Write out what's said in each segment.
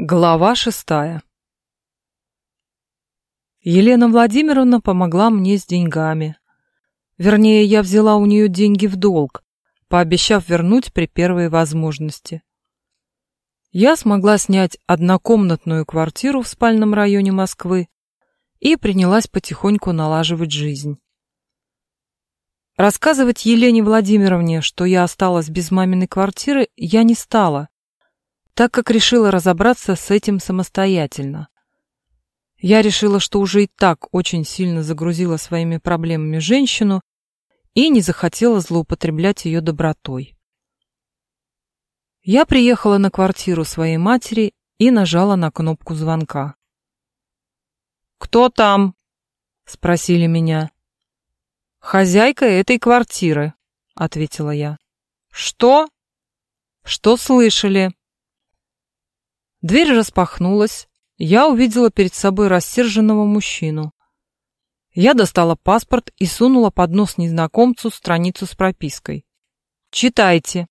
Глава шестая Елена Владимировна помогла мне с деньгами. Вернее, я взяла у нее деньги в долг, пообещав вернуть при первой возможности. Я смогла снять однокомнатную квартиру в спальном районе Москвы и принялась потихоньку налаживать жизнь. Рассказывать Елене Владимировне, что я осталась без маминой квартиры, я не стала, так как решила разобраться с этим самостоятельно. Я решила, что уже и так очень сильно загрузила своими проблемами женщину и не захотела злоупотреблять ее добротой. Я приехала на квартиру своей матери и нажала на кнопку звонка. «Кто там?» — спросили меня. «Хозяйка этой квартиры», — ответила я. «Что?» «Что слышали?» Дверь распахнулась. Я увидела перед собой рассерженного мужчину. Я достала паспорт и сунула под нос незнакомцу страницу с пропиской. «Читайте».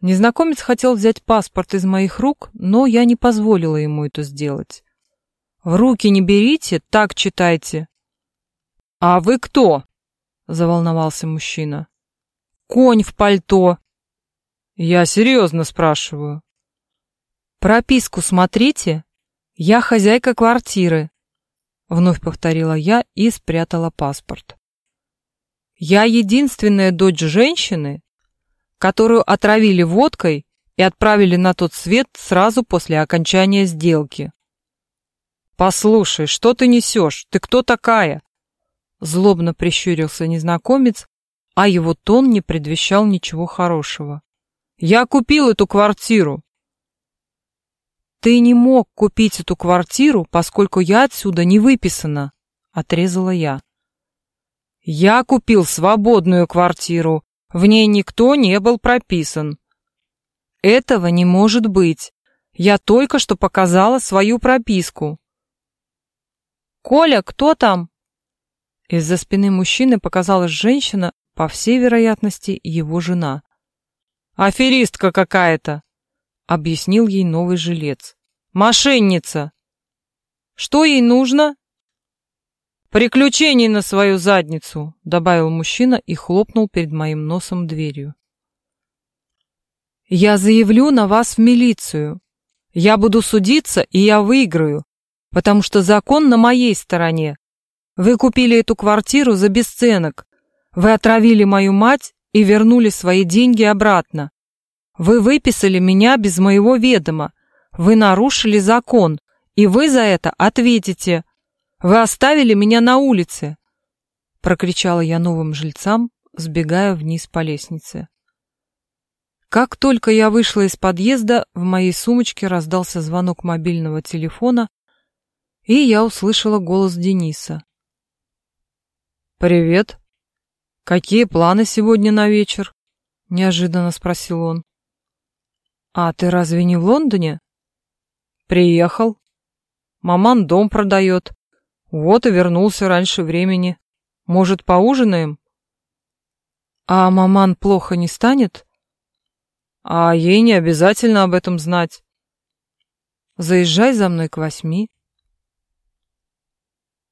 Незнакомец хотел взять паспорт из моих рук, но я не позволила ему это сделать. «В руки не берите, так читайте». «А вы кто?» — заволновался мужчина. «Конь в пальто». «Я серьезно спрашиваю». «Прописку смотрите. Я хозяйка квартиры», — вновь повторила я и спрятала паспорт. «Я единственная дочь женщины, которую отравили водкой и отправили на тот свет сразу после окончания сделки». «Послушай, что ты несешь? Ты кто такая?» Злобно прищурился незнакомец, а его тон не предвещал ничего хорошего. «Я купил эту квартиру. «Ты не мог купить эту квартиру, поскольку я отсюда не выписана», — отрезала я. «Я купил свободную квартиру, в ней никто не был прописан». «Этого не может быть. Я только что показала свою прописку». «Коля, кто там?» Из-за спины мужчины показалась женщина, по всей вероятности, его жена. «Аферистка какая-то!» Объяснил ей новый жилец. Мошенница. Что ей нужно? Приключений на свою задницу, добавил мужчина и хлопнул перед моим носом дверью. Я заявлю на вас в милицию. Я буду судиться, и я выиграю, потому что закон на моей стороне. Вы купили эту квартиру за бесценок. Вы отравили мою мать и вернули свои деньги обратно. Вы выписали меня без моего ведома. Вы нарушили закон, и вы за это ответите. Вы оставили меня на улице!» Прокричала я новым жильцам, сбегая вниз по лестнице. Как только я вышла из подъезда, в моей сумочке раздался звонок мобильного телефона, и я услышала голос Дениса. «Привет. Какие планы сегодня на вечер?» — неожиданно спросил он. «А ты разве не в Лондоне?» «Приехал. Маман дом продает. Вот и вернулся раньше времени. Может, поужинаем?» «А маман плохо не станет?» «А ей не обязательно об этом знать. Заезжай за мной к восьми».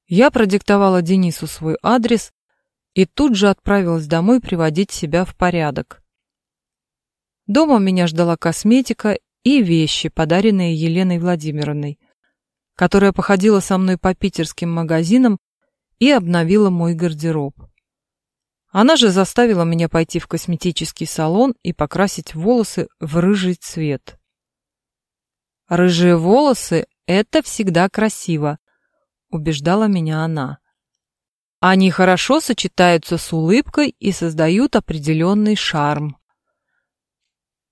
Я продиктовала Денису свой адрес и тут же отправилась домой приводить себя в порядок. Дома меня ждала косметика и вещи, подаренные Еленой Владимировной, которая походила со мной по питерским магазинам и обновила мой гардероб. Она же заставила меня пойти в косметический салон и покрасить волосы в рыжий цвет. «Рыжие волосы — это всегда красиво», — убеждала меня она. «Они хорошо сочетаются с улыбкой и создают определенный шарм».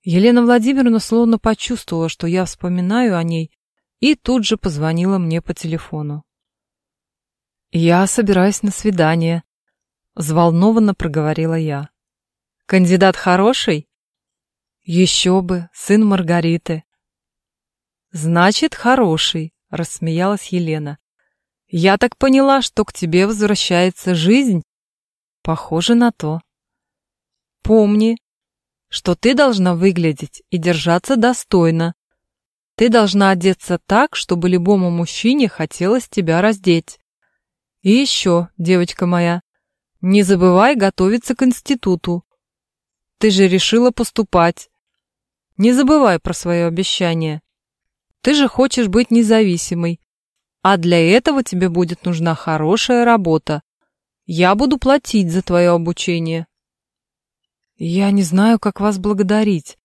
Елена Владимировна словно почувствовала, что я вспоминаю о ней, и тут же позвонила мне по телефону. «Я собираюсь на свидание», — взволнованно проговорила я. «Кандидат хороший?» «Еще бы, сын Маргариты». «Значит, хороший», — рассмеялась Елена. «Я так поняла, что к тебе возвращается жизнь?» «Похоже на то». «Помни, что ты должна выглядеть и держаться достойно. Ты должна одеться так, чтобы любому мужчине хотелось тебя раздеть. И еще, девочка моя, не забывай готовиться к институту. Ты же решила поступать. Не забывай про свое обещание. Ты же хочешь быть независимой. А для этого тебе будет нужна хорошая работа. Я буду платить за твое обучение. Я не знаю, как вас благодарить.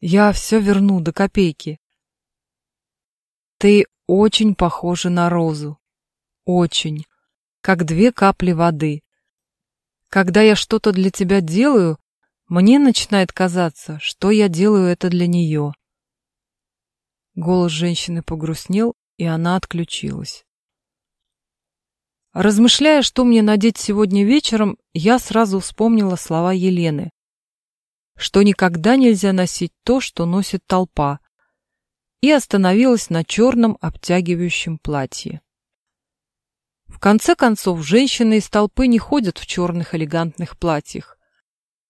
Я все верну до копейки. Ты очень похожа на розу. Очень как две капли воды. Когда я что-то для тебя делаю, мне начинает казаться, что я делаю это для нее. Голос женщины погрустнел, и она отключилась. Размышляя, что мне надеть сегодня вечером, я сразу вспомнила слова Елены, что никогда нельзя носить то, что носит толпа, и остановилась на черном обтягивающем платье. В конце концов, женщины из толпы не ходят в черных элегантных платьях.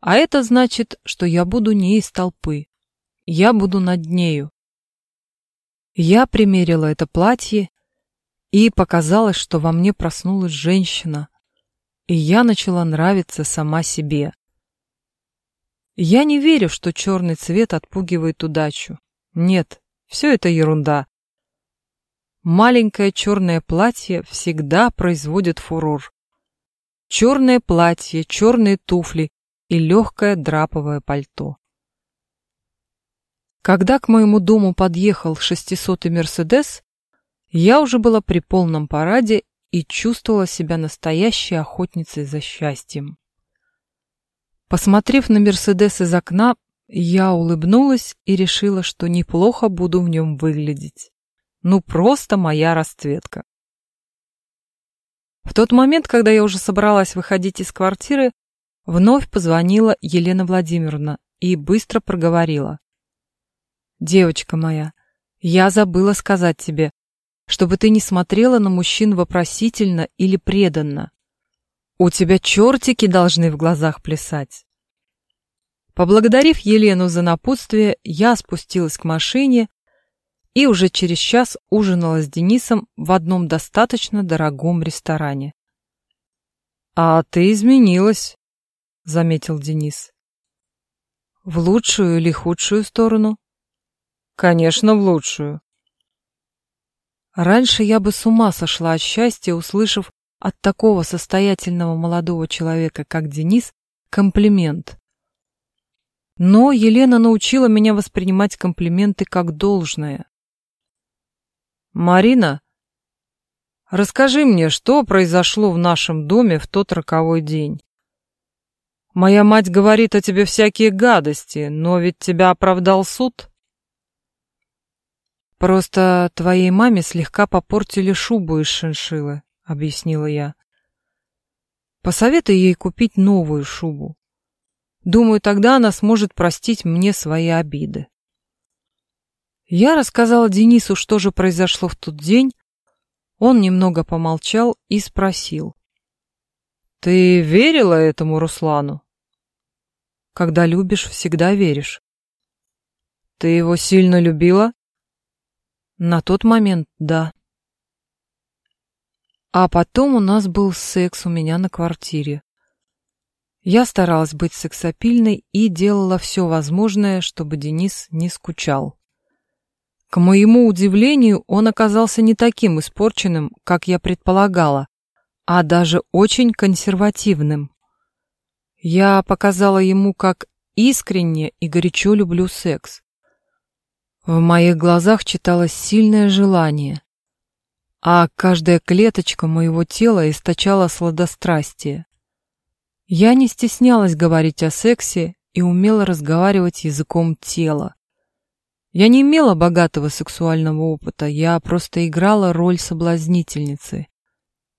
А это значит, что я буду не из толпы. Я буду над нею. Я примерила это платье, и показалось, что во мне проснулась женщина, и я начала нравиться сама себе. Я не верю, что черный цвет отпугивает удачу. Нет, все это ерунда. Маленькое черное платье всегда производит фурор. Черное платье, черные туфли и легкое драповое пальто. Когда к моему дому подъехал шестисотый Мерседес, я уже была при полном параде и чувствовала себя настоящей охотницей за счастьем. Посмотрев на Мерседес из окна, я улыбнулась и решила, что неплохо буду в нем выглядеть. Ну, просто моя расцветка. В тот момент, когда я уже собралась выходить из квартиры, вновь позвонила Елена Владимировна и быстро проговорила. «Девочка моя, я забыла сказать тебе, чтобы ты не смотрела на мужчин вопросительно или преданно. У тебя чертики должны в глазах плясать». Поблагодарив Елену за напутствие, я спустилась к машине и уже через час ужинала с Денисом в одном достаточно дорогом ресторане. «А ты изменилась», — заметил Денис. «В лучшую или худшую сторону?» «Конечно, в лучшую». Раньше я бы с ума сошла от счастья, услышав от такого состоятельного молодого человека, как Денис, комплимент. Но Елена научила меня воспринимать комплименты как должное. «Марина, расскажи мне, что произошло в нашем доме в тот роковой день? Моя мать говорит о тебе всякие гадости, но ведь тебя оправдал суд?» «Просто твоей маме слегка попортили шубу из шиншиллы», — объяснила я. «Посоветуй ей купить новую шубу. Думаю, тогда она сможет простить мне свои обиды». Я рассказала Денису, что же произошло в тот день. Он немного помолчал и спросил. «Ты верила этому Руслану?» «Когда любишь, всегда веришь». «Ты его сильно любила?» «На тот момент, да». А потом у нас был секс у меня на квартире. Я старалась быть сексапильной и делала все возможное, чтобы Денис не скучал. К моему удивлению, он оказался не таким испорченным, как я предполагала, а даже очень консервативным. Я показала ему, как искренне и горячо люблю секс. В моих глазах читалось сильное желание, а каждая клеточка моего тела источала сладострастие. Я не стеснялась говорить о сексе и умела разговаривать языком тела. Я не имела богатого сексуального опыта, я просто играла роль соблазнительницы.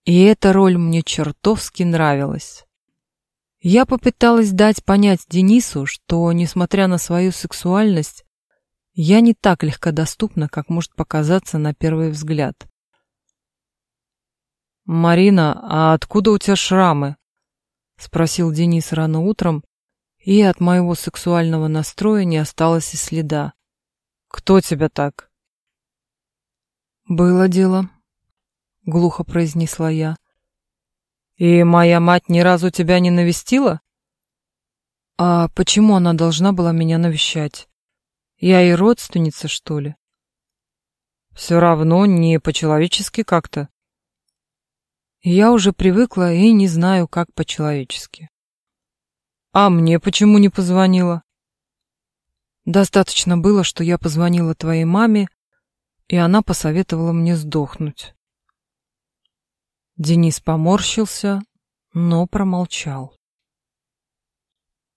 И эта роль мне чертовски нравилась. Я попыталась дать понять Денису, что, несмотря на свою сексуальность, я не так легкодоступна, как может показаться на первый взгляд. «Марина, а откуда у тебя шрамы?» — спросил Денис рано утром, и от моего сексуального настроя не осталось и следа. «Кто тебя так? Было дело, глухо произнесла я. И моя мать ни разу тебя не навестила? А почему она должна была меня навещать? Я и родственница, что ли? Все равно не по-человечески как-то. Я уже привыкла и не знаю, как по-человечески. А мне почему не позвонила? Достаточно было, что я позвонила твоей маме, и она посоветовала мне сдохнуть. Денис поморщился, но промолчал.